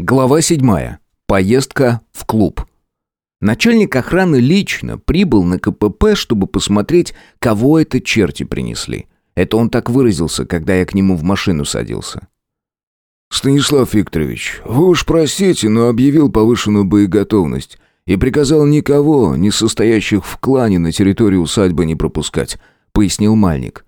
Глава 7. Поездка в клуб. Начальник охраны лично прибыл на КПП, чтобы посмотреть, кого это черти принесли. Это он так выразился, когда я к нему в машину садился. «Станислав Викторович, вы уж простите, но объявил повышенную боеготовность и приказал никого, не состоящих в клане, на территорию усадьбы не пропускать», — пояснил Мальник.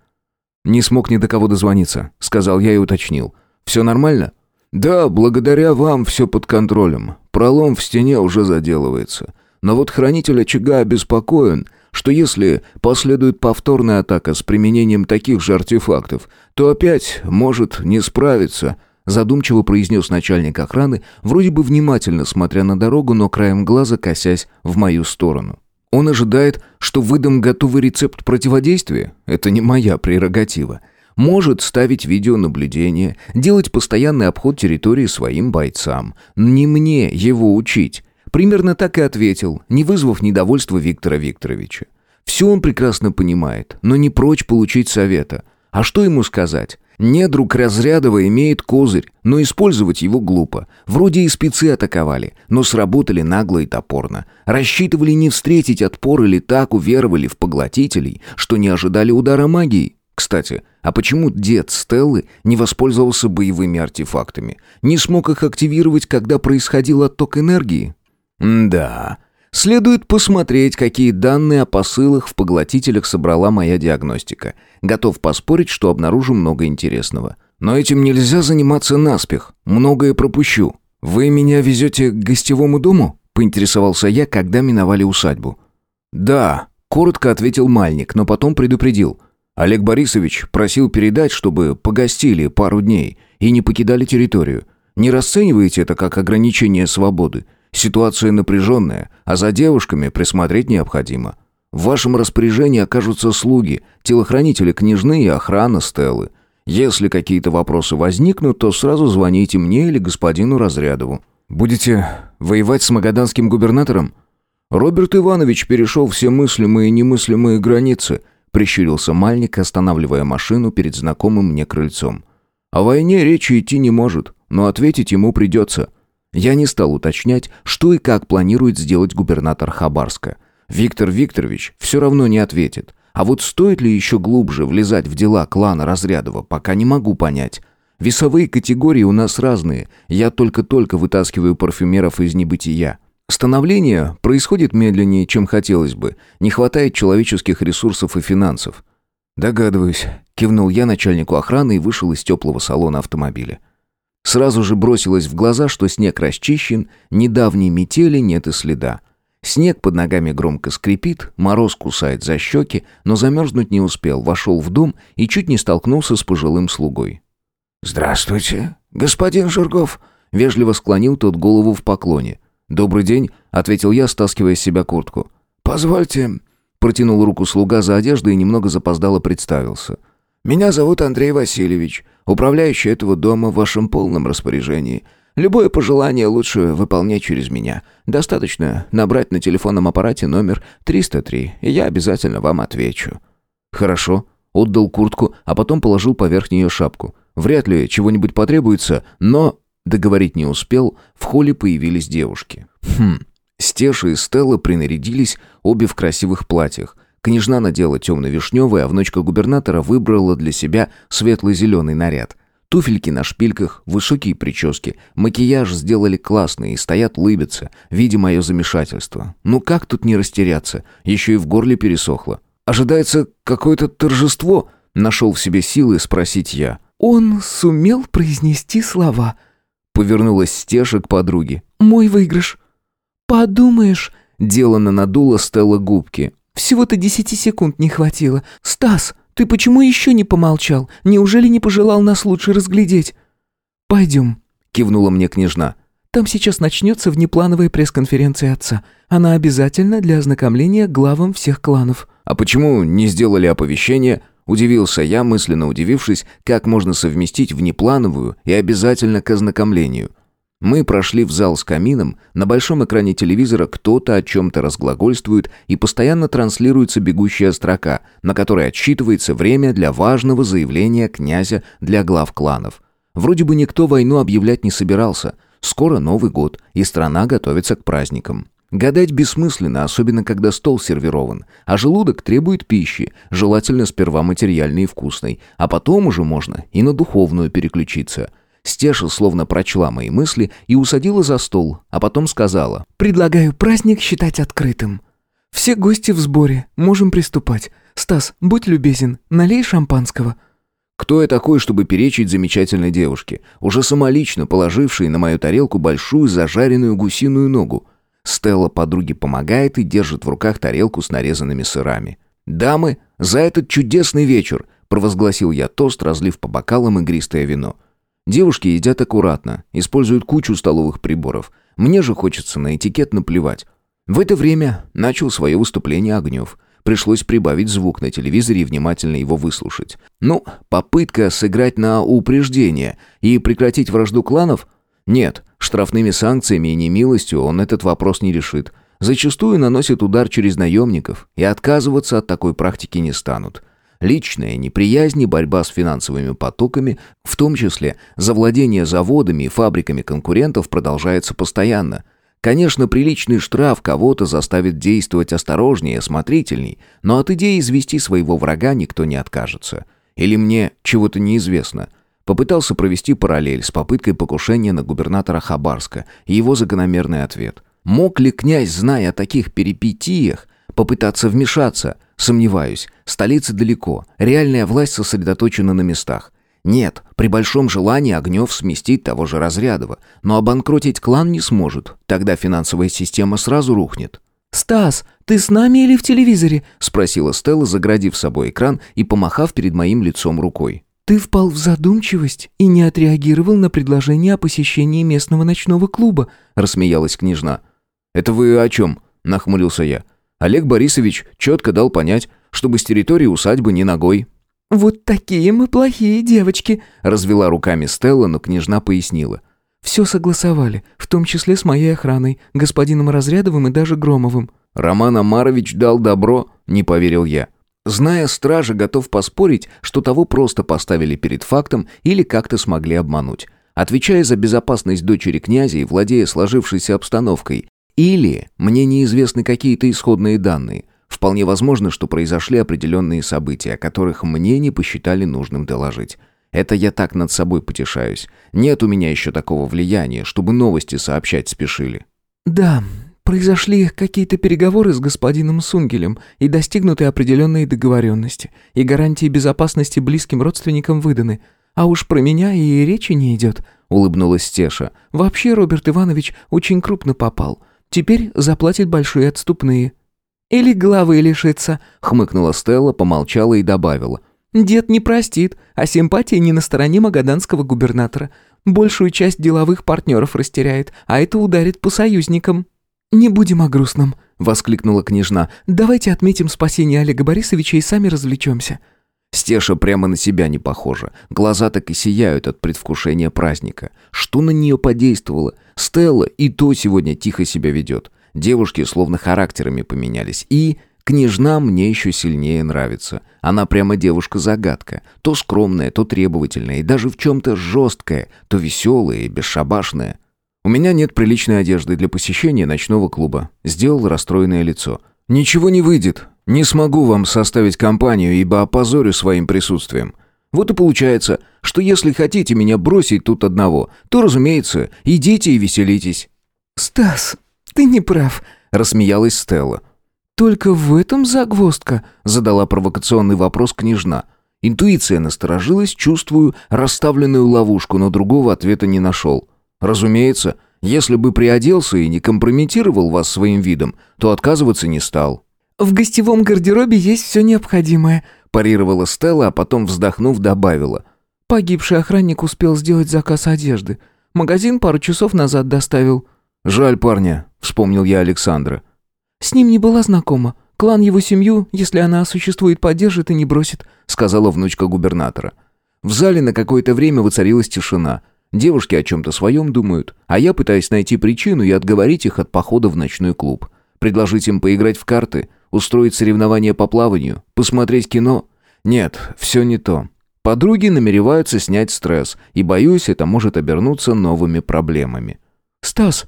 «Не смог ни до кого дозвониться», — сказал я и уточнил. «Все нормально?» «Да, благодаря вам все под контролем. Пролом в стене уже заделывается. Но вот хранитель очага обеспокоен, что если последует повторная атака с применением таких же артефактов, то опять может не справиться», задумчиво произнес начальник охраны, вроде бы внимательно смотря на дорогу, но краем глаза косясь в мою сторону. Он ожидает, что выдам готовый рецепт противодействия? Это не моя прерогатива может ставить видеонаблюдение, делать постоянный обход территории своим бойцам. Не мне его учить. Примерно так и ответил, не вызвав недовольства Виктора Викторовича. Все он прекрасно понимает, но не прочь получить совета. А что ему сказать? Недруг Разрядова имеет козырь, но использовать его глупо. Вроде и спецы атаковали, но сработали нагло и топорно. Рассчитывали не встретить отпор или так уверовали в поглотителей, что не ожидали удара магии. Кстати, а почему дед Стеллы не воспользовался боевыми артефактами? Не смог их активировать, когда происходил отток энергии? М да. Следует посмотреть, какие данные о посылах в поглотителях собрала моя диагностика. Готов поспорить, что обнаружу много интересного. Но этим нельзя заниматься наспех. Многое пропущу. Вы меня везете к гостевому дому? Поинтересовался я, когда миновали усадьбу. Да, коротко ответил Мальник, но потом предупредил – Олег Борисович просил передать, чтобы погостили пару дней и не покидали территорию. Не расценивайте это как ограничение свободы. Ситуация напряженная, а за девушками присмотреть необходимо. В вашем распоряжении окажутся слуги, телохранители княжны и охрана Стеллы. Если какие-то вопросы возникнут, то сразу звоните мне или господину Разрядову. Будете воевать с магаданским губернатором? Роберт Иванович перешел все мыслимые и немыслимые границы – Прищурился Мальник, останавливая машину перед знакомым мне крыльцом. «О войне речи идти не может, но ответить ему придется». Я не стал уточнять, что и как планирует сделать губернатор Хабарска. Виктор Викторович все равно не ответит. А вот стоит ли еще глубже влезать в дела клана Разрядова, пока не могу понять. Весовые категории у нас разные. Я только-только вытаскиваю парфюмеров из небытия. Становление происходит медленнее, чем хотелось бы. Не хватает человеческих ресурсов и финансов. Догадываюсь, кивнул я начальнику охраны и вышел из теплого салона автомобиля. Сразу же бросилось в глаза, что снег расчищен, недавней метели нет и следа. Снег под ногами громко скрипит, мороз кусает за щеки, но замерзнуть не успел, вошел в дом и чуть не столкнулся с пожилым слугой. «Здравствуйте, господин Жургов», — вежливо склонил тот голову в поклоне. «Добрый день», — ответил я, стаскивая с себя куртку. «Позвольте...» — протянул руку слуга за одеждой и немного запоздало представился. «Меня зовут Андрей Васильевич, управляющий этого дома в вашем полном распоряжении. Любое пожелание лучше выполнять через меня. Достаточно набрать на телефонном аппарате номер 303, и я обязательно вам отвечу». «Хорошо», — отдал куртку, а потом положил поверх нее шапку. «Вряд ли чего-нибудь потребуется, но...» Договорить не успел, в холле появились девушки. Хм, Стеша и Стелла принарядились, обе в красивых платьях. Княжна надела темно-вишневый, а внучка губернатора выбрала для себя светло-зеленый наряд. Туфельки на шпильках, высокие прически, макияж сделали классный и стоят лыбятся, видя мое замешательство. Ну как тут не растеряться? Еще и в горле пересохло. Ожидается какое-то торжество? Нашел в себе силы спросить я. Он сумел произнести слова — Повернулась Стеша к подруге. «Мой выигрыш». «Подумаешь...» Делано надула Стелла губки. «Всего-то десяти секунд не хватило. Стас, ты почему еще не помолчал? Неужели не пожелал нас лучше разглядеть?» «Пойдем», — кивнула мне княжна. «Там сейчас начнется внеплановая пресс-конференция отца. Она обязательно для ознакомления главам всех кланов». «А почему не сделали оповещение?» Удивился я, мысленно удивившись, как можно совместить внеплановую и обязательно к ознакомлению. Мы прошли в зал с камином, на большом экране телевизора кто-то о чем-то разглагольствует и постоянно транслируется бегущая строка, на которой отсчитывается время для важного заявления князя для глав кланов. Вроде бы никто войну объявлять не собирался. Скоро Новый год, и страна готовится к праздникам. Гадать бессмысленно, особенно когда стол сервирован, а желудок требует пищи, желательно сперва материальной и вкусной, а потом уже можно и на духовную переключиться. Стеша словно прочла мои мысли и усадила за стол, а потом сказала «Предлагаю праздник считать открытым. Все гости в сборе, можем приступать. Стас, будь любезен, налей шампанского». Кто я такой, чтобы перечить замечательной девушке, уже самолично положившей на мою тарелку большую зажаренную гусиную ногу? Стелла подруге помогает и держит в руках тарелку с нарезанными сырами. «Дамы, за этот чудесный вечер!» – провозгласил я тост, разлив по бокалам игристое вино. Девушки едят аккуратно, используют кучу столовых приборов. Мне же хочется на этикет наплевать. В это время начал свое выступление Огнев. Пришлось прибавить звук на телевизоре и внимательно его выслушать. Ну, попытка сыграть на упреждение и прекратить вражду кланов – нет, штрафными санкциями и немилостью он этот вопрос не решит. Зачастую наносит удар через наемников, и отказываться от такой практики не станут. Личная неприязнь и борьба с финансовыми потоками, в том числе завладение заводами и фабриками конкурентов, продолжается постоянно. Конечно, приличный штраф кого-то заставит действовать осторожнее, осмотрительней, но от идеи извести своего врага никто не откажется. Или мне чего-то неизвестно – Попытался провести параллель с попыткой покушения на губернатора Хабарска и его закономерный ответ. Мог ли князь, зная о таких перипетиях, попытаться вмешаться? Сомневаюсь. Столица далеко, реальная власть сосредоточена на местах. Нет, при большом желании Огнев сместить того же Разрядова, но обанкротить клан не сможет, тогда финансовая система сразу рухнет. «Стас, ты с нами или в телевизоре?» — спросила Стелла, заградив собой экран и помахав перед моим лицом рукой. «Ты впал в задумчивость и не отреагировал на предложение о посещении местного ночного клуба», — рассмеялась княжна. «Это вы о чем?» — нахмурился я. Олег Борисович четко дал понять, чтобы с территории усадьбы не ногой. «Вот такие мы плохие девочки», — развела руками Стелла, но княжна пояснила. «Все согласовали, в том числе с моей охраной, господином Разрядовым и даже Громовым». «Роман Амарович дал добро», — не поверил я. Зная стража, готов поспорить, что того просто поставили перед фактом или как-то смогли обмануть. Отвечая за безопасность дочери князя и владея сложившейся обстановкой. Или мне неизвестны какие-то исходные данные. Вполне возможно, что произошли определенные события, о которых мне не посчитали нужным доложить. Это я так над собой потешаюсь. Нет у меня еще такого влияния, чтобы новости сообщать спешили. «Да, Произошли какие-то переговоры с господином Сунгелем и достигнуты определенные договоренности, и гарантии безопасности близким родственникам выданы. А уж про меня и речи не идет», — улыбнулась Стеша. «Вообще Роберт Иванович очень крупно попал. Теперь заплатит большие отступные». «Или головы лишится», — хмыкнула Стелла, помолчала и добавила. «Дед не простит, а симпатия не на стороне магаданского губернатора. Большую часть деловых партнеров растеряет, а это ударит по союзникам». «Не будем о грустном», — воскликнула княжна. «Давайте отметим спасение Олега Борисовича и сами развлечемся». Стеша прямо на себя не похожа. Глаза так и сияют от предвкушения праздника. Что на нее подействовало? Стелла и то сегодня тихо себя ведет. Девушки словно характерами поменялись. И княжна мне еще сильнее нравится. Она прямо девушка-загадка. То скромная, то требовательная, и даже в чем-то жесткая, то веселая и бесшабашная. «У меня нет приличной одежды для посещения ночного клуба», — сделал расстроенное лицо. «Ничего не выйдет. Не смогу вам составить компанию, ибо опозорю своим присутствием. Вот и получается, что если хотите меня бросить тут одного, то, разумеется, идите и веселитесь». «Стас, ты не прав», — рассмеялась Стелла. «Только в этом загвоздка», — задала провокационный вопрос княжна. Интуиция насторожилась, чувствую расставленную ловушку, но другого ответа не нашел. Разумеется, если бы приоделся и не компрометировал вас своим видом, то отказываться не стал. В гостевом гардеробе есть все необходимое, парировала Стелла, а потом, вздохнув, добавила. Погибший охранник успел сделать заказ одежды. Магазин пару часов назад доставил. Жаль парня, вспомнил я Александра. С ним не была знакома. Клан его семью, если она существует, поддержит и не бросит, сказала внучка губернатора. В зале на какое-то время воцарилась тишина. Девушки о чем-то своем думают, а я пытаюсь найти причину и отговорить их от похода в ночной клуб. Предложить им поиграть в карты, устроить соревнования по плаванию, посмотреть кино. Нет, все не то. Подруги намереваются снять стресс, и, боюсь, это может обернуться новыми проблемами. «Стас,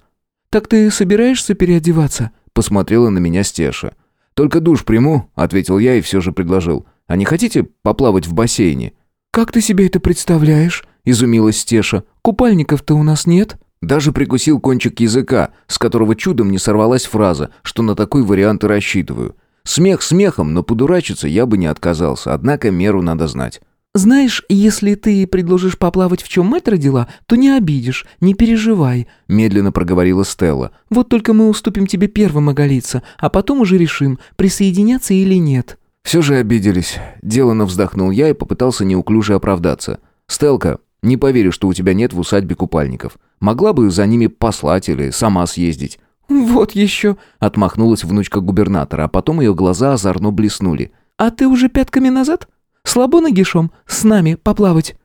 так ты собираешься переодеваться?» Посмотрела на меня Стеша. «Только душ приму», — ответил я и все же предложил. «А не хотите поплавать в бассейне?» «Как ты себе это представляешь?» — изумилась Стеша. «Купальников-то у нас нет». Даже прикусил кончик языка, с которого чудом не сорвалась фраза, что на такой вариант и рассчитываю. Смех смехом, но подурачиться я бы не отказался, однако меру надо знать. «Знаешь, если ты предложишь поплавать в чем мать родила, то не обидишь, не переживай», — медленно проговорила Стелла. «Вот только мы уступим тебе первым оголиться, а потом уже решим, присоединяться или нет». «Все же обиделись». Делано вздохнул я и попытался неуклюже оправдаться. «Стелка, не поверю, что у тебя нет в усадьбе купальников. Могла бы за ними послать или сама съездить». «Вот еще», — отмахнулась внучка губернатора, а потом ее глаза озорно блеснули. «А ты уже пятками назад?» Слабо нагишом с нами поплавать?»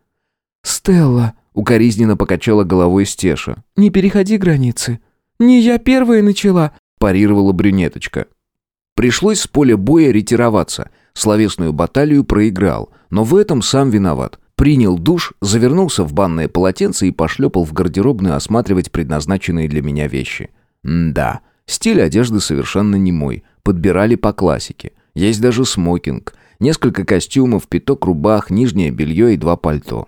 «Стелла», — укоризненно покачала головой Стеша. «Не переходи границы». «Не я первая начала», — парировала брюнеточка. Пришлось с поля боя ретироваться. Словесную баталию проиграл, но в этом сам виноват. Принял душ, завернулся в банное полотенце и пошлепал в гардеробную осматривать предназначенные для меня вещи. М да, стиль одежды совершенно не мой. Подбирали по классике. Есть даже смокинг. Несколько костюмов, пяток рубах, нижнее белье и два пальто.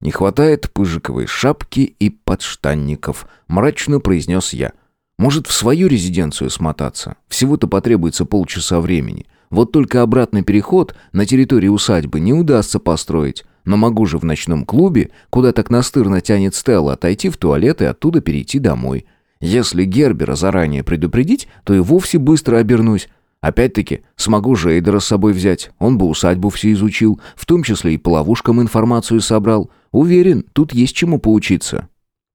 «Не хватает пыжиковой шапки и подштанников», — мрачно произнес я. «Может, в свою резиденцию смотаться? Всего-то потребуется полчаса времени. Вот только обратный переход на территории усадьбы не удастся построить. Но могу же в ночном клубе, куда так настырно тянет Стелла, отойти в туалет и оттуда перейти домой. Если Гербера заранее предупредить, то и вовсе быстро обернусь. Опять-таки, смогу Жейдера с собой взять. Он бы усадьбу все изучил, в том числе и по ловушкам информацию собрал. Уверен, тут есть чему поучиться.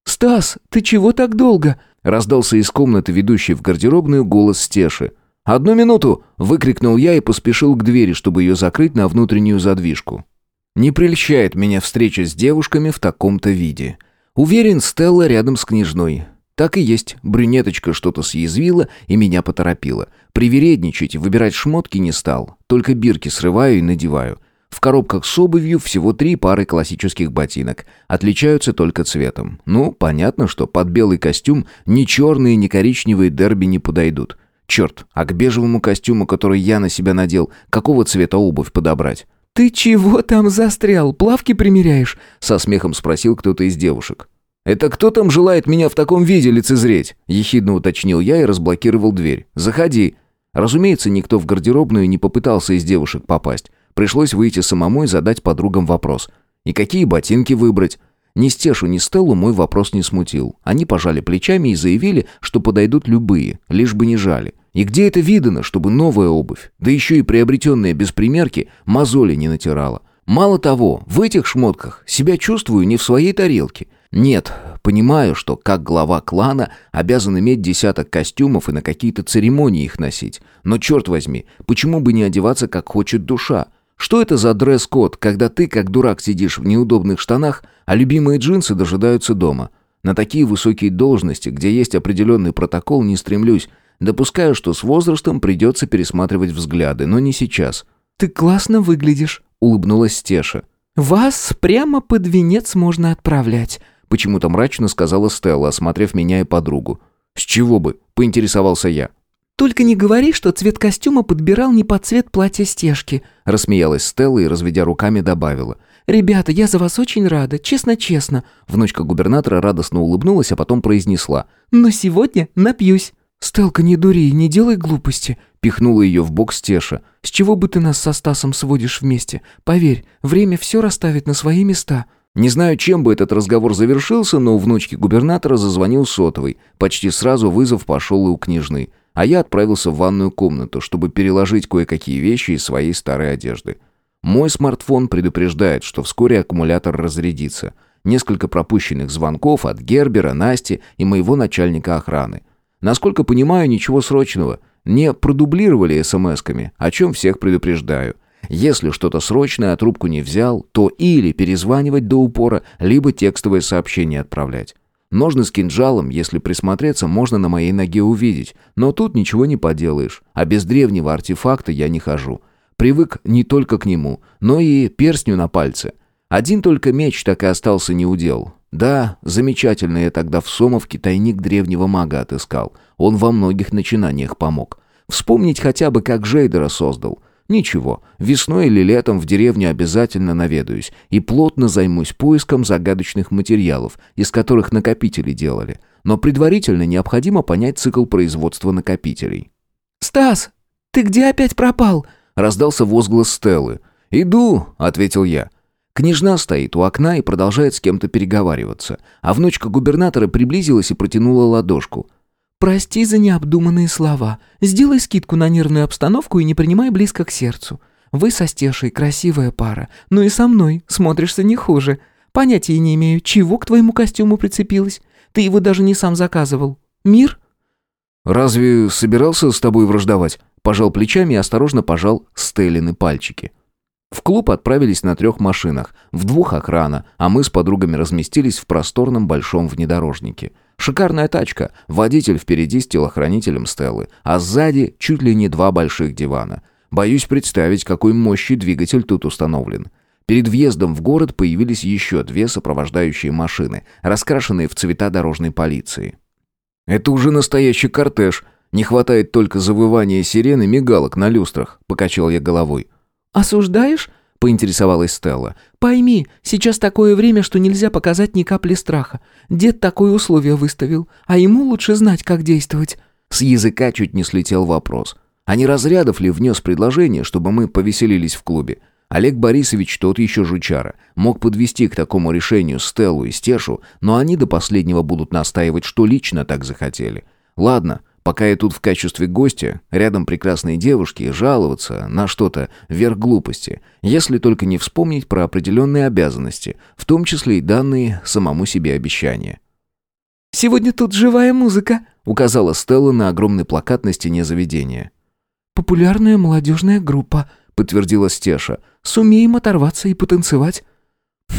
«Стас, ты чего так долго?» Раздался из комнаты, ведущей в гардеробную, голос Стеши. «Одну минуту!» — выкрикнул я и поспешил к двери, чтобы ее закрыть на внутреннюю задвижку. Не прельщает меня встреча с девушками в таком-то виде. Уверен, Стелла рядом с княжной. Так и есть, брюнеточка что-то съязвила и меня поторопила. Привередничать и выбирать шмотки не стал, только бирки срываю и надеваю. В коробках с обувью всего три пары классических ботинок. Отличаются только цветом. Ну, понятно, что под белый костюм ни черные, ни коричневые дерби не подойдут. Черт, а к бежевому костюму, который я на себя надел, какого цвета обувь подобрать? «Ты чего там застрял? Плавки примеряешь?» Со смехом спросил кто-то из девушек. «Это кто там желает меня в таком виде лицезреть?» – ехидно уточнил я и разблокировал дверь. «Заходи». Разумеется, никто в гардеробную не попытался из девушек попасть. Пришлось выйти самому и задать подругам вопрос. И какие ботинки выбрать? Ни Стешу, ни Стеллу мой вопрос не смутил. Они пожали плечами и заявили, что подойдут любые, лишь бы не жали. И где это видано, чтобы новая обувь, да еще и приобретенная без примерки, мозоли не натирала? Мало того, в этих шмотках себя чувствую не в своей тарелке – нет, понимаю, что как глава клана обязан иметь десяток костюмов и на какие-то церемонии их носить. Но черт возьми, почему бы не одеваться как хочет душа? Что это за дресс-код, когда ты, как дурак, сидишь в неудобных штанах, а любимые джинсы дожидаются дома? На такие высокие должности, где есть определенный протокол, не стремлюсь. Допускаю, что с возрастом придется пересматривать взгляды, но не сейчас. «Ты классно выглядишь», — улыбнулась Стеша. «Вас прямо под венец можно отправлять», Почему-то мрачно сказала Стелла, осмотрев меня и подругу. «С чего бы?» – поинтересовался я. «Только не говори, что цвет костюма подбирал не под цвет платья стежки», – рассмеялась Стелла и, разведя руками, добавила. «Ребята, я за вас очень рада, честно-честно». Внучка губернатора радостно улыбнулась, а потом произнесла. «Но сегодня напьюсь». «Стелка, не дури, не делай глупости», — пихнула ее в бок Стеша. «С чего бы ты нас со Стасом сводишь вместе? Поверь, время все расставит на свои места». Не знаю, чем бы этот разговор завершился, но у внучки губернатора зазвонил сотовый. Почти сразу вызов пошел и у княжны. А я отправился в ванную комнату, чтобы переложить кое-какие вещи из своей старой одежды. Мой смартфон предупреждает, что вскоре аккумулятор разрядится. Несколько пропущенных звонков от Гербера, Насти и моего начальника охраны. Насколько понимаю, ничего срочного. Не продублировали смс-ками, о чем всех предупреждаю. Если что-то срочное, а трубку не взял, то или перезванивать до упора, либо текстовое сообщение отправлять. Ножны с кинжалом, если присмотреться, можно на моей ноге увидеть, но тут ничего не поделаешь, а без древнего артефакта я не хожу. Привык не только к нему, но и перстню на пальце. Один только меч так и остался неудел. Да, замечательно я тогда в Сомовке тайник древнего мага отыскал. Он во многих начинаниях помог. Вспомнить хотя бы, как Жейдера создал. Ничего, весной или летом в деревню обязательно наведаюсь и плотно займусь поиском загадочных материалов, из которых накопители делали. Но предварительно необходимо понять цикл производства накопителей. «Стас, ты где опять пропал?» — раздался возглас Стеллы. «Иду», — ответил я. Княжна стоит у окна и продолжает с кем-то переговариваться, а внучка губернатора приблизилась и протянула ладошку. «Прости за необдуманные слова. Сделай скидку на нервную обстановку и не принимай близко к сердцу. Вы со Стешей красивая пара, но и со мной смотришься не хуже. Понятия не имею, чего к твоему костюму прицепилось. Ты его даже не сам заказывал. Мир?» «Разве собирался с тобой враждовать?» Пожал плечами и осторожно пожал Стеллины пальчики. В клуб отправились на трех машинах, в двух охрана, а мы с подругами разместились в просторном большом внедорожнике. Шикарная тачка, водитель впереди с телохранителем Стеллы, а сзади чуть ли не два больших дивана. Боюсь представить, какой мощи двигатель тут установлен. Перед въездом в город появились еще две сопровождающие машины, раскрашенные в цвета дорожной полиции. «Это уже настоящий кортеж. Не хватает только завывания сирены мигалок на люстрах», — покачал я головой. «Осуждаешь?» — поинтересовалась Стелла. «Пойми, сейчас такое время, что нельзя показать ни капли страха. Дед такое условие выставил, а ему лучше знать, как действовать». С языка чуть не слетел вопрос. А не разрядов ли внес предложение, чтобы мы повеселились в клубе? Олег Борисович, тот еще жучара, мог подвести к такому решению Стеллу и Стешу, но они до последнего будут настаивать, что лично так захотели. Ладно, Пока я тут в качестве гостя, рядом прекрасные девушки, жаловаться на что-то вверх глупости, если только не вспомнить про определенные обязанности, в том числе и данные самому себе обещания. «Сегодня тут живая музыка», — указала Стелла на огромный плакат на стене заведения. «Популярная молодежная группа», — подтвердила Стеша. «Сумеем оторваться и потанцевать».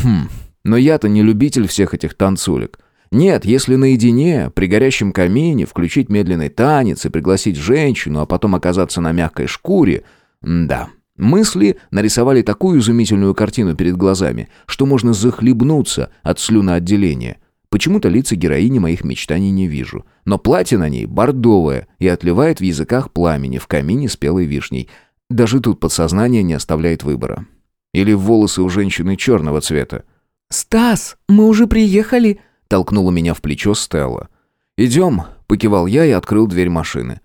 «Хм, но я-то не любитель всех этих танцулек. Нет, если наедине, при горящем камине, включить медленный танец и пригласить женщину, а потом оказаться на мягкой шкуре... да, мысли нарисовали такую изумительную картину перед глазами, что можно захлебнуться от слюноотделения. Почему-то лица героини моих мечтаний не вижу. Но платье на ней бордовое и отливает в языках пламени в камине спелой вишней. Даже тут подсознание не оставляет выбора. Или волосы у женщины черного цвета. «Стас, мы уже приехали!» Толкнула меня в плечо Стелла. «Идем», — покивал я и открыл дверь машины.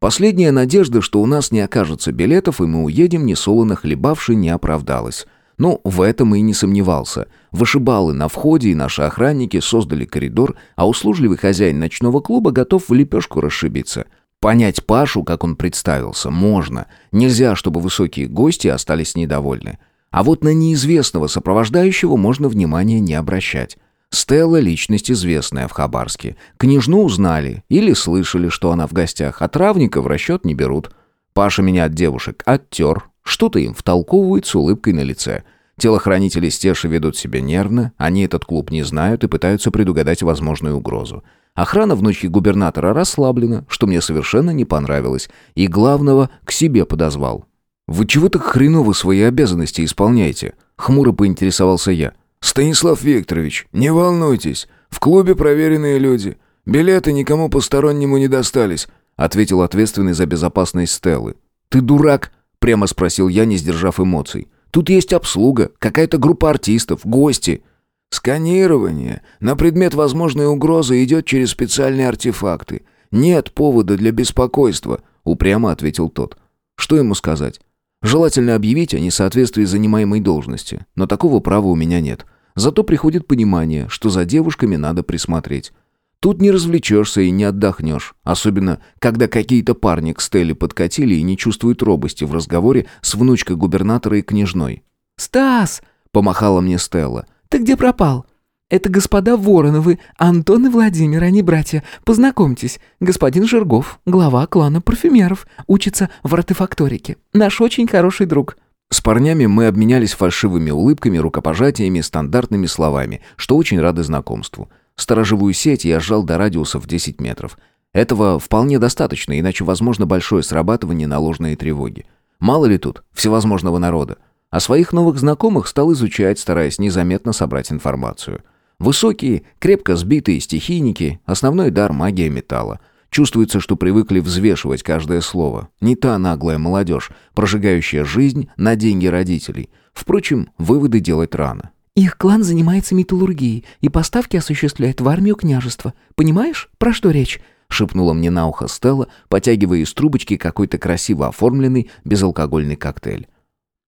Последняя надежда, что у нас не окажется билетов, и мы уедем, несолоно хлебавши, не оправдалась. Ну, в этом и не сомневался. Вышибалы на входе и наши охранники создали коридор, а услужливый хозяин ночного клуба готов в лепешку расшибиться. Понять Пашу, как он представился, можно. Нельзя, чтобы высокие гости остались недовольны. А вот на неизвестного сопровождающего можно внимания не обращать. Стелла – личность известная в Хабарске. Княжну узнали или слышали, что она в гостях, а травника в расчет не берут. Паша меня от девушек оттер, что-то им втолковывает с улыбкой на лице. Телохранители Стеши ведут себя нервно, они этот клуб не знают и пытаются предугадать возможную угрозу. Охрана внучки губернатора расслаблена, что мне совершенно не понравилось, и главного к себе подозвал. «Вы чего так хреново свои обязанности исполняете?» — хмуро поинтересовался я. «Станислав Викторович, не волнуйтесь. В клубе проверенные люди. Билеты никому постороннему не достались», ответил ответственный за безопасность Стеллы. «Ты дурак?» — прямо спросил я, не сдержав эмоций. «Тут есть обслуга, какая-то группа артистов, гости». «Сканирование на предмет возможной угрозы идет через специальные артефакты. Нет повода для беспокойства», — упрямо ответил тот. «Что ему сказать? Желательно объявить о несоответствии занимаемой должности, но такого права у меня нет. Зато приходит понимание, что за девушками надо присмотреть. Тут не развлечешься и не отдохнешь, особенно когда какие-то парни к Стелле подкатили и не чувствуют робости в разговоре с внучкой губернатора и княжной. «Стас!» — помахала мне Стелла. «Ты где пропал?» «Это господа Вороновы, Антон и Владимир, они братья. Познакомьтесь, господин Жиргов, глава клана парфюмеров, учится в артефакторике. Наш очень хороший друг». С парнями мы обменялись фальшивыми улыбками, рукопожатиями, стандартными словами, что очень рады знакомству. Сторожевую сеть я сжал до радиуса в 10 метров. Этого вполне достаточно, иначе возможно большое срабатывание на ложные тревоги. Мало ли тут всевозможного народа. А своих новых знакомых стал изучать, стараясь незаметно собрать информацию. Высокие, крепко сбитые стихийники, основной дар магия металла. Чувствуется, что привыкли взвешивать каждое слово. Не та наглая молодежь, прожигающая жизнь на деньги родителей. Впрочем, выводы делать рано. Их клан занимается металлургией и поставки осуществляет в армию княжества. Понимаешь, про что речь?» — шепнула мне на ухо Стелла, потягивая из трубочки какой-то красиво оформленный безалкогольный коктейль.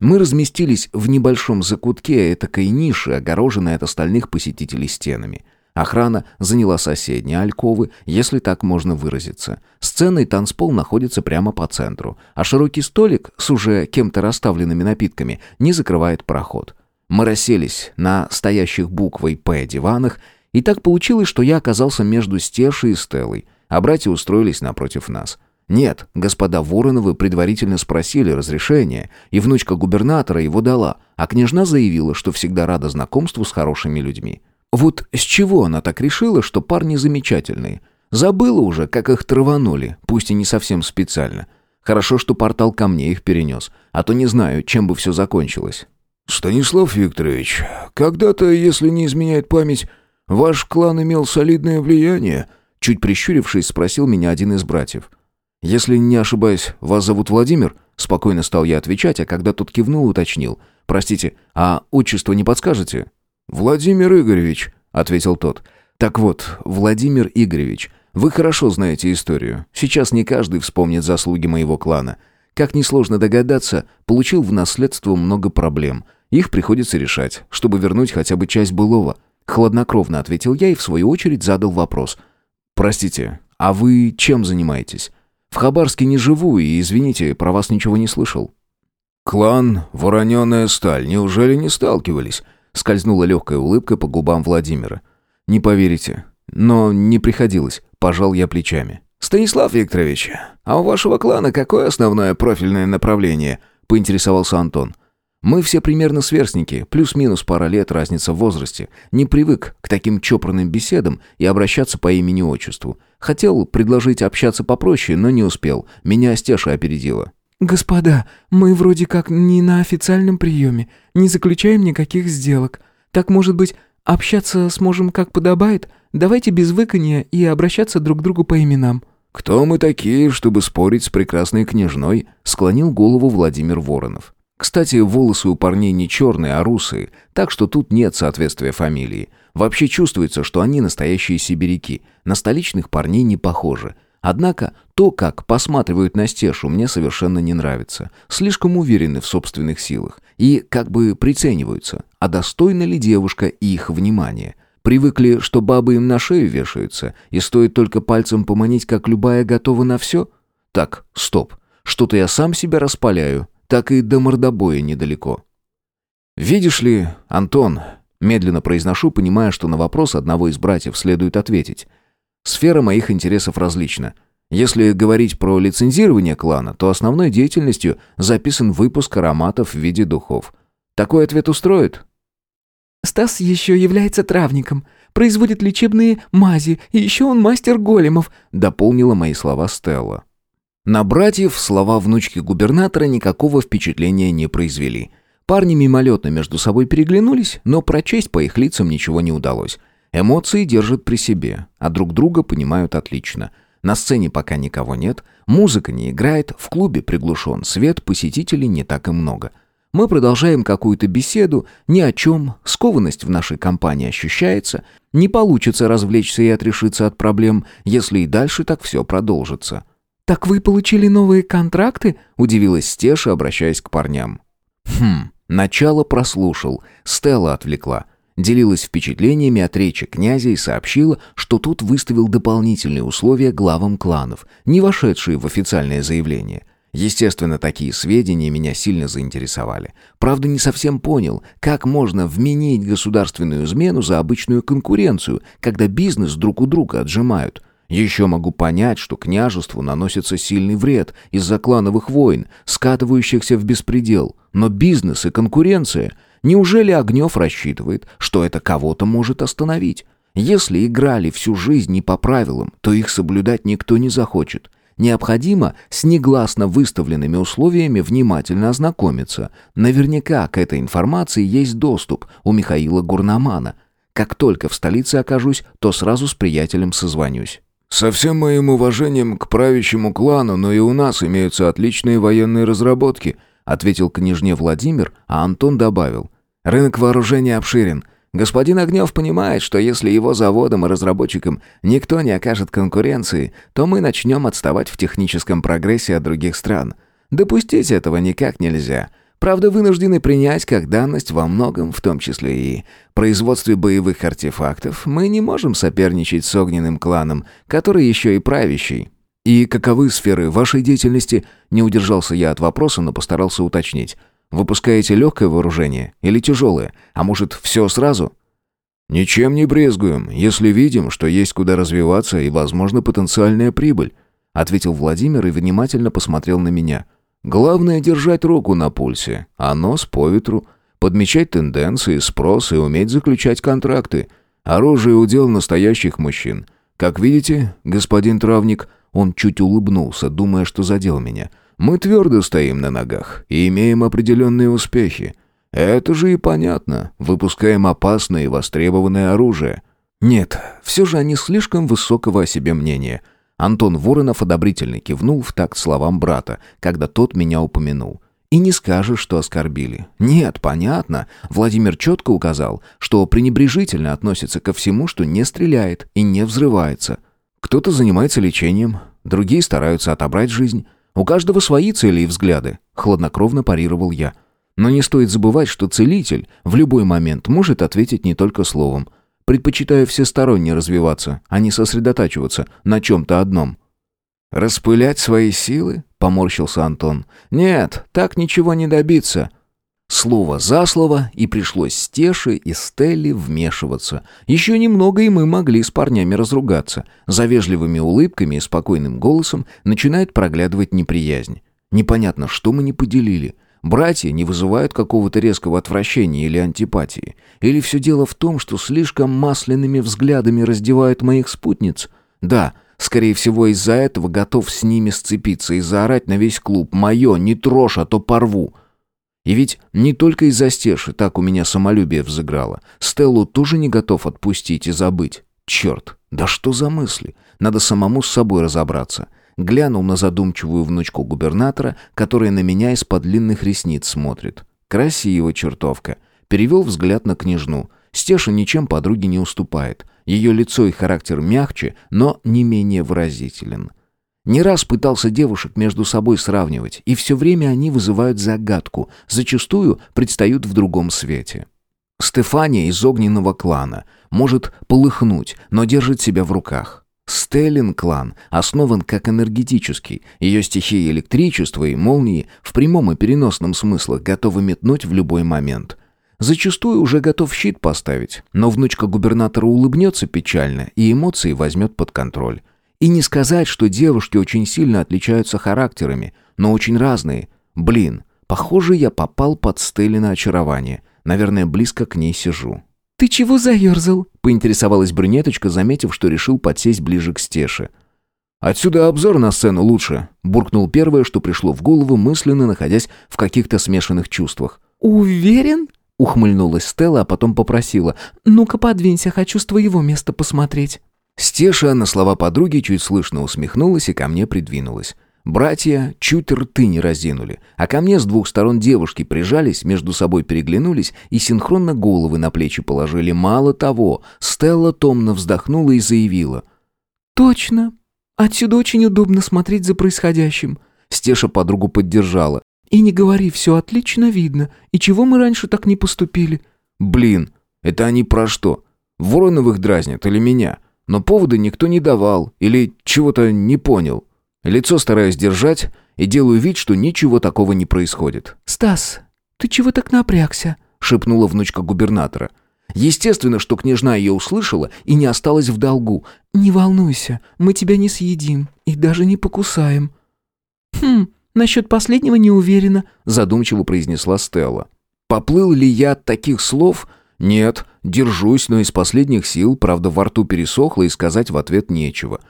Мы разместились в небольшом закутке этакой ниши, огороженной от остальных посетителей стенами. Охрана заняла соседние альковы, если так можно выразиться. Сцена и танцпол находятся прямо по центру, а широкий столик с уже кем-то расставленными напитками не закрывает проход. Мы расселись на стоящих буквой «П» диванах, и так получилось, что я оказался между Стешей и Стеллой, а братья устроились напротив нас. Нет, господа Вороновы предварительно спросили разрешения, и внучка губернатора его дала, а княжна заявила, что всегда рада знакомству с хорошими людьми. Вот с чего она так решила, что парни замечательные? Забыла уже, как их траванули, пусть и не совсем специально. Хорошо, что портал ко мне их перенес, а то не знаю, чем бы все закончилось. «Станислав Викторович, когда-то, если не изменяет память, ваш клан имел солидное влияние?» Чуть прищурившись, спросил меня один из братьев. «Если не ошибаюсь, вас зовут Владимир?» Спокойно стал я отвечать, а когда тот кивнул, уточнил. «Простите, а отчество не подскажете?» «Владимир Игоревич», — ответил тот. «Так вот, Владимир Игоревич, вы хорошо знаете историю. Сейчас не каждый вспомнит заслуги моего клана. Как несложно догадаться, получил в наследство много проблем. Их приходится решать, чтобы вернуть хотя бы часть былого. Хладнокровно ответил я и в свою очередь задал вопрос. «Простите, а вы чем занимаетесь? В Хабарске не живу и, извините, про вас ничего не слышал». «Клан Вороненая Сталь, неужели не сталкивались?» Скользнула легкая улыбка по губам Владимира. «Не поверите, но не приходилось», — пожал я плечами. «Станислав Викторович, а у вашего клана какое основное профильное направление?» — поинтересовался Антон. «Мы все примерно сверстники, плюс-минус пара лет разница в возрасте. Не привык к таким чопорным беседам и обращаться по имени-отчеству. Хотел предложить общаться попроще, но не успел. Меня Стеша опередила». «Господа, мы вроде как не на официальном приеме, не заключаем никаких сделок. Так, может быть, общаться сможем как подобает? Давайте без выкания и обращаться друг к другу по именам». «Кто мы такие, чтобы спорить с прекрасной княжной?» — склонил голову Владимир Воронов. Кстати, волосы у парней не черные, а русые, так что тут нет соответствия фамилии. Вообще чувствуется, что они настоящие сибиряки. На столичных парней не похожи. Однако то, как посматривают на Стешу, мне совершенно не нравится. Слишком уверены в собственных силах и как бы прицениваются, а достойна ли девушка их внимания. Привыкли, что бабы им на шею вешаются, и стоит только пальцем поманить, как любая готова на все? Так, стоп. Что-то я сам себя распаляю, так и до мордобоя недалеко. «Видишь ли, Антон...» Медленно произношу, понимая, что на вопрос одного из братьев следует ответить. Сфера моих интересов различна. Если говорить про лицензирование клана, то основной деятельностью записан выпуск ароматов в виде духов. Такой ответ устроит? Стас еще является травником, производит лечебные мази, и еще он мастер големов», — дополнила мои слова Стелла. На братьев слова внучки губернатора никакого впечатления не произвели. Парни мимолетно между собой переглянулись, но прочесть по их лицам ничего не удалось. Эмоции держат при себе, а друг друга понимают отлично. На сцене пока никого нет, музыка не играет, в клубе приглушен свет, посетителей не так и много — мы продолжаем какую-то беседу, ни о чем, скованность в нашей компании ощущается, не получится развлечься и отрешиться от проблем, если и дальше так все продолжится. «Так вы получили новые контракты?» – удивилась Стеша, обращаясь к парням. «Хм, начало прослушал, Стелла отвлекла». Делилась впечатлениями от речи князя и сообщила, что тот выставил дополнительные условия главам кланов, не вошедшие в официальное заявление. Естественно, такие сведения меня сильно заинтересовали. Правда, не совсем понял, как можно вменить государственную измену за обычную конкуренцию, когда бизнес друг у друга отжимают. Еще могу понять, что княжеству наносится сильный вред из-за клановых войн, скатывающихся в беспредел. Но бизнес и конкуренция... Неужели Огнев рассчитывает, что это кого-то может остановить? Если играли всю жизнь не по правилам, то их соблюдать никто не захочет. необходимо с негласно выставленными условиями внимательно ознакомиться. Наверняка к этой информации есть доступ у Михаила Гурнамана. Как только в столице окажусь, то сразу с приятелем созвонюсь. «Со всем моим уважением к правящему клану, но и у нас имеются отличные военные разработки», ответил княжне Владимир, а Антон добавил. «Рынок вооружения обширен. Господин Огнев понимает, что если его заводам и разработчикам никто не окажет конкуренции, то мы начнем отставать в техническом прогрессе от других стран. Допустить этого никак нельзя. Правда, вынуждены принять как данность во многом, в том числе и производстве боевых артефактов, мы не можем соперничать с огненным кланом, который еще и правящий. И каковы сферы вашей деятельности? Не удержался я от вопроса, но постарался уточнить. Выпускаете легкое вооружение или тяжелое? А может, все сразу? Ничем не брезгуем, если видим, что есть куда развиваться и, возможно, потенциальная прибыль, ответил Владимир и внимательно посмотрел на меня. Главное держать руку на пульсе, а нос по ветру, подмечать тенденции, спрос и уметь заключать контракты. Оружие удел настоящих мужчин. Как видите, господин травник, он чуть улыбнулся, думая, что задел меня. Мы твердо стоим на ногах и имеем определенные успехи. Это же и понятно. Выпускаем опасное и востребованное оружие. Нет, все же они слишком высокого о себе мнения. Антон Воронов одобрительно кивнул в такт словам брата, когда тот меня упомянул. И не скажешь, что оскорбили. Нет, понятно. Владимир четко указал, что пренебрежительно относится ко всему, что не стреляет и не взрывается. Кто-то занимается лечением, другие стараются отобрать жизнь. У каждого свои цели и взгляды, хладнокровно парировал я. Но не стоит забывать, что целитель в любой момент может ответить не только словом. Предпочитаю всесторонне развиваться, а не сосредотачиваться на чем-то одном. «Распылять свои силы?» — поморщился Антон. «Нет, так ничего не добиться. Слово за слово, и пришлось Стеше и Стелле вмешиваться. Еще немного, и мы могли с парнями разругаться. За вежливыми улыбками и спокойным голосом начинает проглядывать неприязнь. Непонятно, что мы не поделили. Братья не вызывают какого-то резкого отвращения или антипатии. Или все дело в том, что слишком масляными взглядами раздевают моих спутниц? Да, скорее всего, из-за этого готов с ними сцепиться и заорать на весь клуб «Мое, не трожь, а то порву!» И ведь не только из-за Стеши так у меня самолюбие взыграло. Стеллу тоже не готов отпустить и забыть. Черт, да что за мысли? Надо самому с собой разобраться. Глянул на задумчивую внучку губернатора, которая на меня из-под длинных ресниц смотрит. Красиво, чертовка. Перевел взгляд на княжну. Стеша ничем подруге не уступает. Ее лицо и характер мягче, но не менее выразителен. Не раз пытался девушек между собой сравнивать, и все время они вызывают загадку, зачастую предстают в другом свете. Стефания из огненного клана может полыхнуть, но держит себя в руках. Стеллин клан основан как энергетический, ее стихии электричества и молнии в прямом и переносном смыслах готовы метнуть в любой момент. Зачастую уже готов щит поставить, но внучка губернатора улыбнется печально и эмоции возьмет под контроль. И не сказать, что девушки очень сильно отличаются характерами, но очень разные. Блин, похоже, я попал под Стеллина очарование. Наверное, близко к ней сижу. «Ты чего заерзал?» — поинтересовалась брюнеточка, заметив, что решил подсесть ближе к Стеше. «Отсюда обзор на сцену лучше», — буркнул первое, что пришло в голову, мысленно находясь в каких-то смешанных чувствах. «Уверен?» — ухмыльнулась Стелла, а потом попросила. «Ну-ка подвинься, хочу с твоего места посмотреть». Стеша на слова подруги чуть слышно усмехнулась и ко мне придвинулась. Братья чуть рты не разинули, а ко мне с двух сторон девушки прижались, между собой переглянулись и синхронно головы на плечи положили. Мало того, Стелла томно вздохнула и заявила. «Точно. Отсюда очень удобно смотреть за происходящим». Стеша подругу поддержала. «И не говори, все отлично видно. И чего мы раньше так не поступили?» «Блин, это они про что? Вороновых дразнят или меня?» Но повода никто не давал или чего-то не понял. Лицо стараюсь держать и делаю вид, что ничего такого не происходит. «Стас, ты чего так напрягся?» — шепнула внучка губернатора. Естественно, что княжна ее услышала и не осталась в долгу. «Не волнуйся, мы тебя не съедим и даже не покусаем». «Хм, насчет последнего не уверена», — задумчиво произнесла Стелла. «Поплыл ли я от таких слов?» «Нет, держусь, но из последних сил, правда, во рту пересохло и сказать в ответ нечего».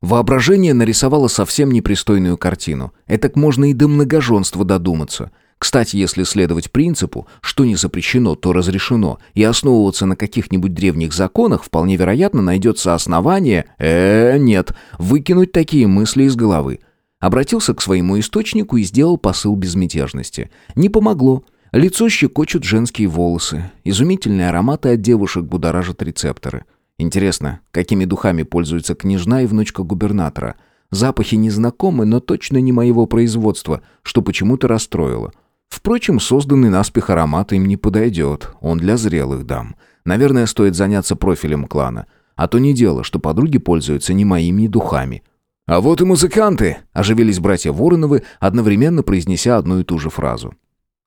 Воображение нарисовало совсем непристойную картину. Этак можно и до многоженства додуматься. Кстати, если следовать принципу, что не запрещено, то разрешено, и основываться на каких-нибудь древних законах, вполне вероятно найдется основание... э нет, выкинуть такие мысли из головы. Обратился к своему источнику и сделал посыл безмятежности. Не помогло. Лицо щекочут женские волосы. Изумительные ароматы от девушек будоражат рецепторы. Интересно, какими духами пользуются княжна и внучка губернатора? Запахи незнакомы, но точно не моего производства, что почему-то расстроило. Впрочем, созданный наспех аромат им не подойдет, он для зрелых дам. Наверное, стоит заняться профилем клана. А то не дело, что подруги пользуются не моими духами. «А вот и музыканты!» – оживились братья Вороновы, одновременно произнеся одну и ту же фразу.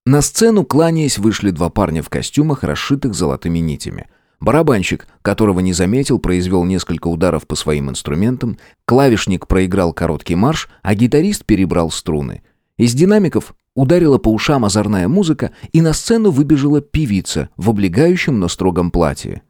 На сцену, кланяясь, вышли два парня в костюмах, расшитых золотыми нитями. Барабанщик, которого не заметил, произвел несколько ударов по своим инструментам, клавишник проиграл короткий марш, а гитарист перебрал струны. Из динамиков ударила по ушам озорная музыка, и на сцену выбежала певица в облегающем, но строгом платье.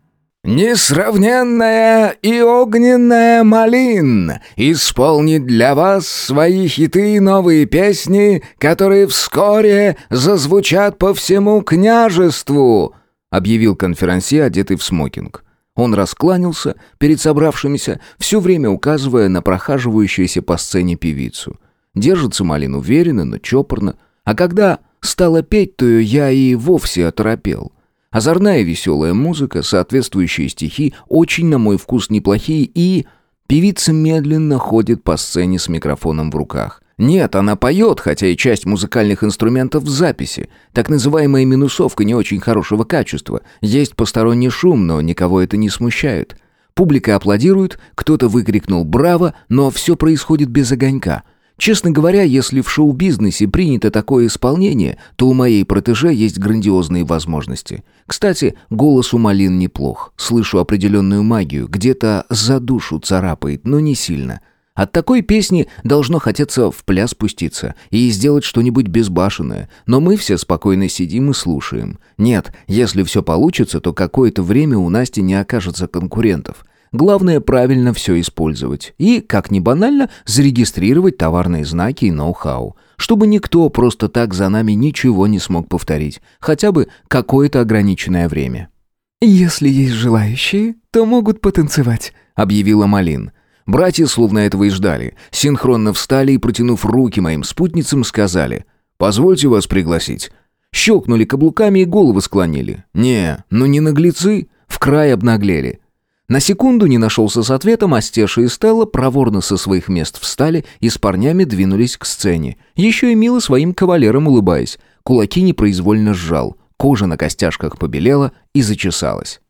«Несравненная и огненная Малин исполнит для вас свои хиты и новые песни, которые вскоре зазвучат по всему княжеству», объявил конферансье, одетый в смокинг. Он раскланялся перед собравшимися, все время указывая на прохаживающуюся по сцене певицу. Держится Малин уверенно, но чопорно, а когда стала петь, то я и вовсе оторопел — Озорная веселая музыка, соответствующие стихи, очень, на мой вкус, неплохие, и... Певица медленно ходит по сцене с микрофоном в руках. Нет, она поет, хотя и часть музыкальных инструментов в записи. Так называемая минусовка не очень хорошего качества. Есть посторонний шум, но никого это не смущает. Публика аплодирует, кто-то выкрикнул «Браво!», но все происходит без огонька. Честно говоря, если в шоу-бизнесе принято такое исполнение, то у моей протеже есть грандиозные возможности. Кстати, голос у Малин неплох. Слышу определенную магию, где-то за душу царапает, но не сильно. От такой песни должно хотеться в пляс спуститься и сделать что-нибудь безбашенное, но мы все спокойно сидим и слушаем. Нет, если все получится, то какое-то время у Насти не окажется конкурентов. Главное правильно все использовать. И, как ни банально, зарегистрировать товарные знаки и ноу-хау. Чтобы никто просто так за нами ничего не смог повторить. Хотя бы какое-то ограниченное время. «Если есть желающие, то могут потанцевать», — объявила Малин. Братья словно этого и ждали. Синхронно встали и, протянув руки моим спутницам, сказали «Позвольте вас пригласить». Щелкнули каблуками и головы склонили. «Не, ну не наглецы, в край обнаглели. На секунду не нашелся с ответом, а Стеша и Стелла проворно со своих мест встали и с парнями двинулись к сцене. Еще и мило своим кавалерам улыбаясь. Кулаки непроизвольно сжал, кожа на костяшках побелела и зачесалась.